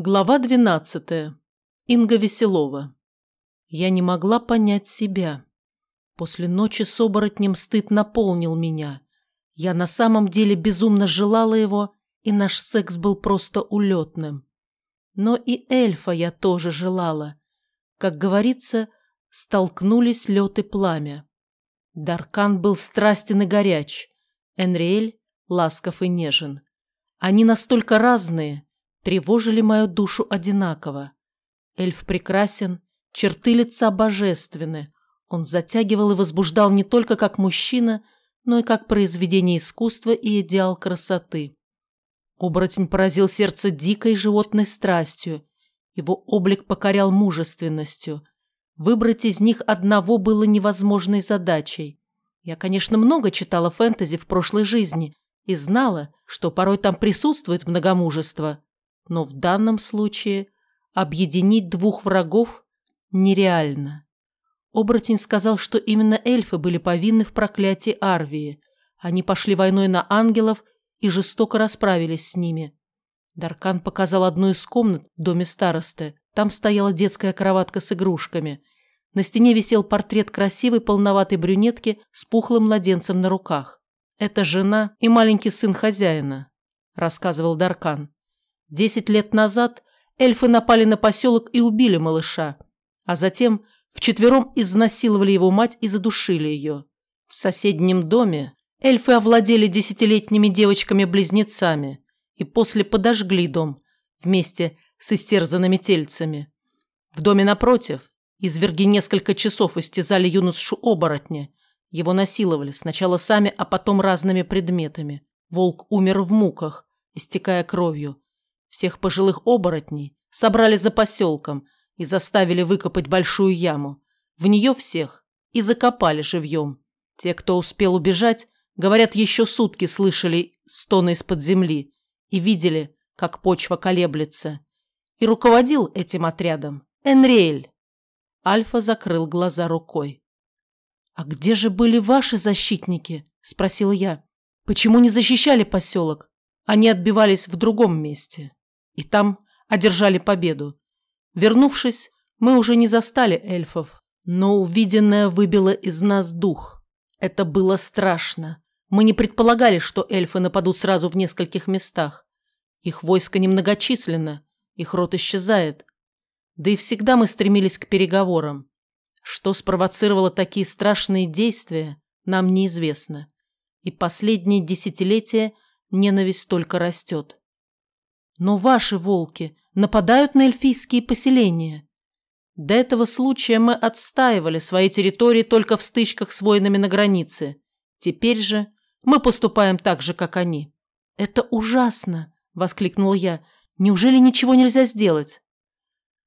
Глава 12. Инга Веселова. Я не могла понять себя. После ночи с оборотнем стыд наполнил меня. Я на самом деле безумно желала его, и наш секс был просто улетным. Но и эльфа я тоже желала. Как говорится, столкнулись лед и пламя. Даркан был страстен и горяч, Энриэль ласков и нежен. Они настолько разные — тревожили мою душу одинаково. Эльф прекрасен, черты лица божественны. Он затягивал и возбуждал не только как мужчина, но и как произведение искусства и идеал красоты. Оборотень поразил сердце дикой животной страстью. Его облик покорял мужественностью. Выбрать из них одного было невозможной задачей. Я, конечно, много читала фэнтези в прошлой жизни и знала, что порой там присутствует многомужество, но в данном случае объединить двух врагов нереально. Оборотень сказал, что именно эльфы были повинны в проклятии Арвии. Они пошли войной на ангелов и жестоко расправились с ними. Даркан показал одну из комнат в доме старосты. Там стояла детская кроватка с игрушками. На стене висел портрет красивой полноватой брюнетки с пухлым младенцем на руках. «Это жена и маленький сын хозяина», – рассказывал Даркан. Десять лет назад эльфы напали на поселок и убили малыша, а затем вчетвером изнасиловали его мать и задушили ее. В соседнем доме эльфы овладели десятилетними девочками-близнецами и после подожгли дом вместе с истерзанными тельцами. В доме напротив изверги несколько часов истязали юношу-оборотня. Его насиловали сначала сами, а потом разными предметами. Волк умер в муках, истекая кровью, всех пожилых оборотней собрали за поселком и заставили выкопать большую яму. В нее всех и закопали живьем. Те, кто успел убежать, говорят, еще сутки слышали стоны из-под земли и видели, как почва колеблется. И руководил этим отрядом Энриэль. Альфа закрыл глаза рукой. «А где же были ваши защитники?» – спросила я. «Почему не защищали поселок? Они отбивались в другом месте» и там одержали победу. Вернувшись, мы уже не застали эльфов, но увиденное выбило из нас дух. Это было страшно. Мы не предполагали, что эльфы нападут сразу в нескольких местах. Их войско немногочисленно, их рот исчезает. Да и всегда мы стремились к переговорам. Что спровоцировало такие страшные действия, нам неизвестно. И последние десятилетия ненависть только растет. Но ваши волки нападают на эльфийские поселения. До этого случая мы отстаивали свои территории только в стычках с воинами на границе. Теперь же мы поступаем так же, как они. «Это ужасно!» – воскликнул я. «Неужели ничего нельзя сделать?»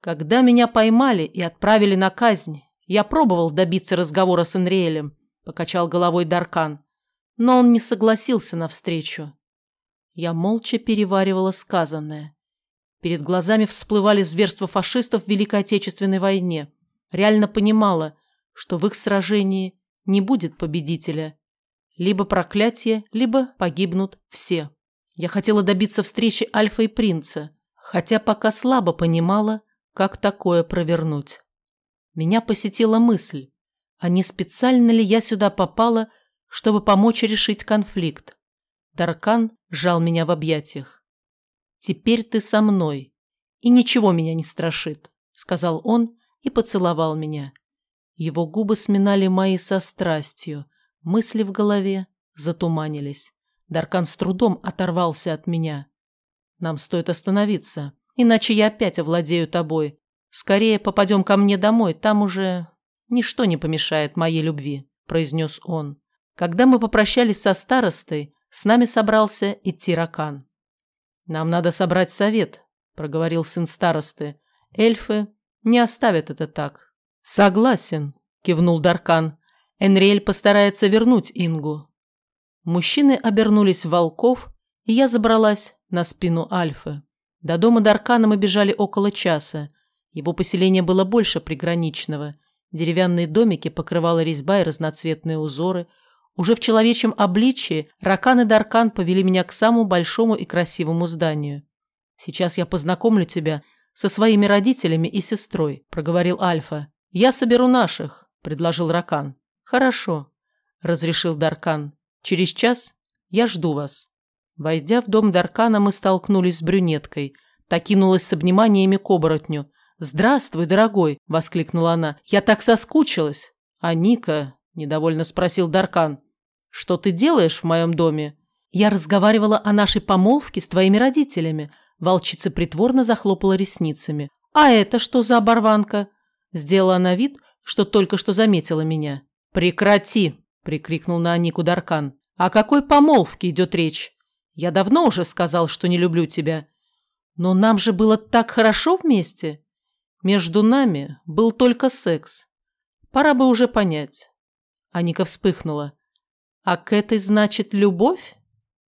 Когда меня поймали и отправили на казнь, я пробовал добиться разговора с Энриэлем, покачал головой Даркан, но он не согласился на встречу. Я молча переваривала сказанное. Перед глазами всплывали зверства фашистов в Великой Отечественной войне. Реально понимала, что в их сражении не будет победителя. Либо проклятие, либо погибнут все. Я хотела добиться встречи Альфа и Принца, хотя пока слабо понимала, как такое провернуть. Меня посетила мысль, а не специально ли я сюда попала, чтобы помочь решить конфликт. Таркан сжал меня в объятиях. «Теперь ты со мной, и ничего меня не страшит», — сказал он и поцеловал меня. Его губы сминали мои со страстью, мысли в голове затуманились. Даркан с трудом оторвался от меня. «Нам стоит остановиться, иначе я опять овладею тобой. Скорее попадем ко мне домой, там уже ничто не помешает моей любви», — произнес он. Когда мы попрощались со старостой, с нами собрался идти Ракан. «Нам надо собрать совет», — проговорил сын старосты. «Эльфы не оставят это так». «Согласен», — кивнул Даркан. «Энриэль постарается вернуть Ингу». Мужчины обернулись в волков, и я забралась на спину Альфы. До дома Даркана мы бежали около часа. Его поселение было больше приграничного. Деревянные домики покрывала резьба и разноцветные узоры — уже в человечьем обличии Ракан и Даркан повели меня к самому большому и красивому зданию. «Сейчас я познакомлю тебя со своими родителями и сестрой», – проговорил Альфа. «Я соберу наших», – предложил Ракан. «Хорошо», – разрешил Даркан. «Через час я жду вас». Войдя в дом Даркана, мы столкнулись с брюнеткой. Та кинулась с обниманиями к оборотню. «Здравствуй, дорогой!» – воскликнула она. «Я так соскучилась!» «А Ника?» – недовольно спросил Даркан. «Что ты делаешь в моем доме?» «Я разговаривала о нашей помолвке с твоими родителями». Волчица притворно захлопала ресницами. «А это что за оборванка?» Сделала она вид, что только что заметила меня. «Прекрати!» – прикрикнул на Анику Даркан. «О какой помолвке идет речь? Я давно уже сказал, что не люблю тебя. Но нам же было так хорошо вместе!» Между нами был только секс. Пора бы уже понять. Аника вспыхнула. «А к этой, значит, любовь?»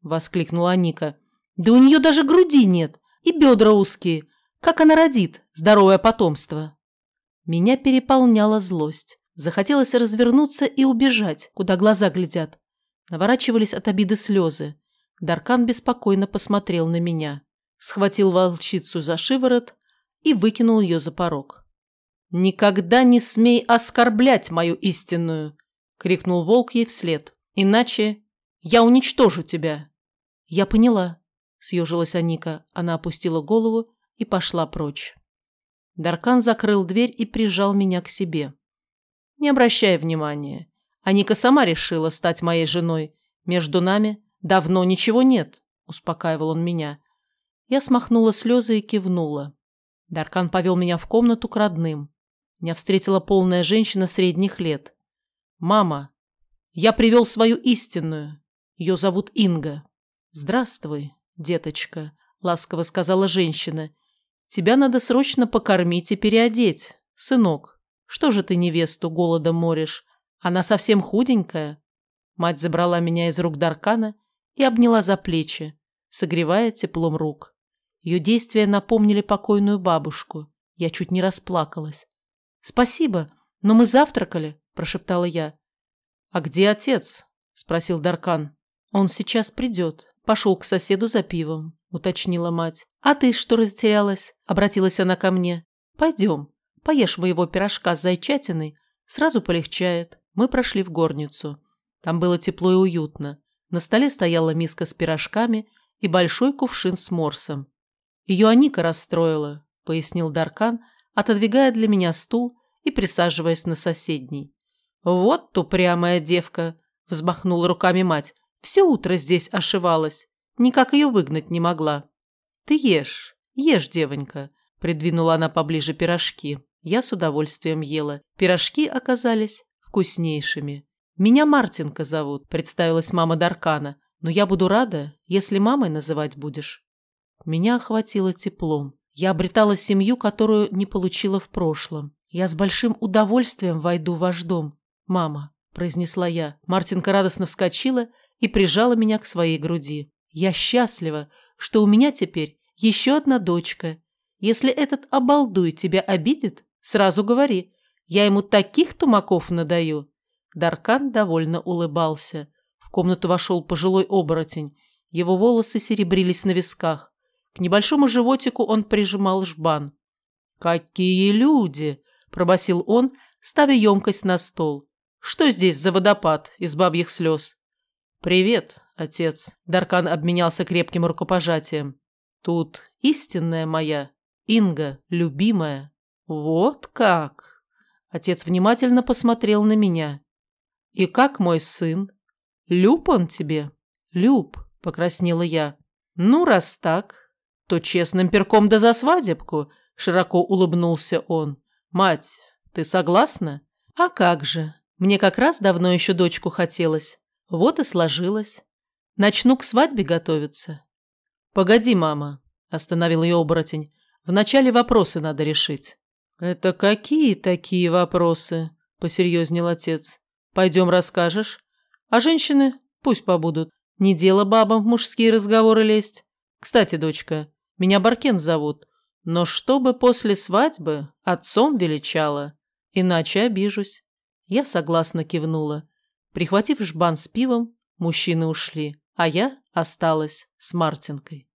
Воскликнула Аника. «Да у нее даже груди нет и бедра узкие. Как она родит здоровое потомство?» Меня переполняла злость. Захотелось развернуться и убежать, куда глаза глядят. Наворачивались от обиды слезы. Даркан беспокойно посмотрел на меня. Схватил волчицу за шиворот и выкинул ее за порог. «Никогда не смей оскорблять мою истинную!» — крикнул волк ей вслед. «Иначе я уничтожу тебя!» «Я поняла», — съежилась Аника. Она опустила голову и пошла прочь. Даркан закрыл дверь и прижал меня к себе. «Не обращай внимания. Аника сама решила стать моей женой. Между нами давно ничего нет», — успокаивал он меня. Я смахнула слезы и кивнула. Даркан повел меня в комнату к родным. Меня встретила полная женщина средних лет. «Мама, я привел свою истинную. Ее зовут Инга». «Здравствуй, деточка», — ласково сказала женщина. «Тебя надо срочно покормить и переодеть, сынок. Что же ты невесту голодом моришь? Она совсем худенькая». Мать забрала меня из рук Даркана и обняла за плечи, согревая теплом рук. Ее действия напомнили покойную бабушку. Я чуть не расплакалась. «Спасибо, но мы завтракали», – прошептала я. «А где отец?» – спросил Даркан. «Он сейчас придет. Пошел к соседу за пивом», – уточнила мать. «А ты что растерялась?» – обратилась она ко мне. «Пойдем, поешь моего пирожка с зайчатиной, сразу полегчает». Мы прошли в горницу. Там было тепло и уютно. На столе стояла миска с пирожками и большой кувшин с морсом. Ее Аника расстроила, пояснил Даркан, отодвигая для меня стул и присаживаясь на соседний. Вот упрямая девка, взмахнула руками мать. Все утро здесь ошивалась, никак ее выгнать не могла. Ты ешь, ешь, девонька, придвинула она поближе пирожки. Я с удовольствием ела. Пирожки оказались вкуснейшими. Меня Мартинка зовут, представилась мама Даркана, но я буду рада, если мамой называть будешь. Меня охватило теплом. Я обретала семью, которую не получила в прошлом. Я с большим удовольствием войду в ваш дом, мама, произнесла я. Мартинка радостно вскочила и прижала меня к своей груди. Я счастлива, что у меня теперь еще одна дочка. Если этот обалдуй тебя обидит, сразу говори. Я ему таких тумаков надаю. Даркан довольно улыбался. В комнату вошел пожилой оборотень. Его волосы серебрились на висках. К небольшому животику он прижимал жбан. «Какие люди!» – пробасил он, ставя емкость на стол. «Что здесь за водопад из бабьих слез?» «Привет, отец!» – Даркан обменялся крепким рукопожатием. «Тут истинная моя, Инга, любимая». «Вот как!» Отец внимательно посмотрел на меня. «И как мой сын? Люб он тебе?» «Люб», – покраснела я. «Ну, раз так, то честным перком да за свадебку», – широко улыбнулся он. «Мать, ты согласна?» «А как же? Мне как раз давно еще дочку хотелось. Вот и сложилось. Начну к свадьбе готовиться». «Погоди, мама», – остановил ее оборотень. «Вначале вопросы надо решить». «Это какие такие вопросы?» – посерьезнел отец. «Пойдем расскажешь. А женщины пусть побудут. Не дело бабам в мужские разговоры лезть. Кстати, дочка, меня Баркен зовут, но чтобы после свадьбы отцом величала, иначе обижусь. Я согласно кивнула. Прихватив жбан с пивом, мужчины ушли, а я осталась с Мартинкой.